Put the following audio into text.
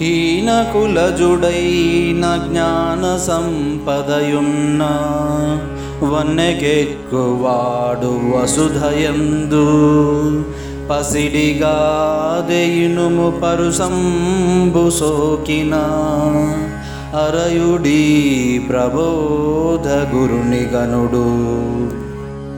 హీనకులజుడైన జ్ఞాన సంపదయున్న వన్నెకెక్కువాడు వసుధయందు. పసిడిగా దెయినుము పరుసంబు సోకిన అరయుడీ ప్రబోధ గురుని గనుడు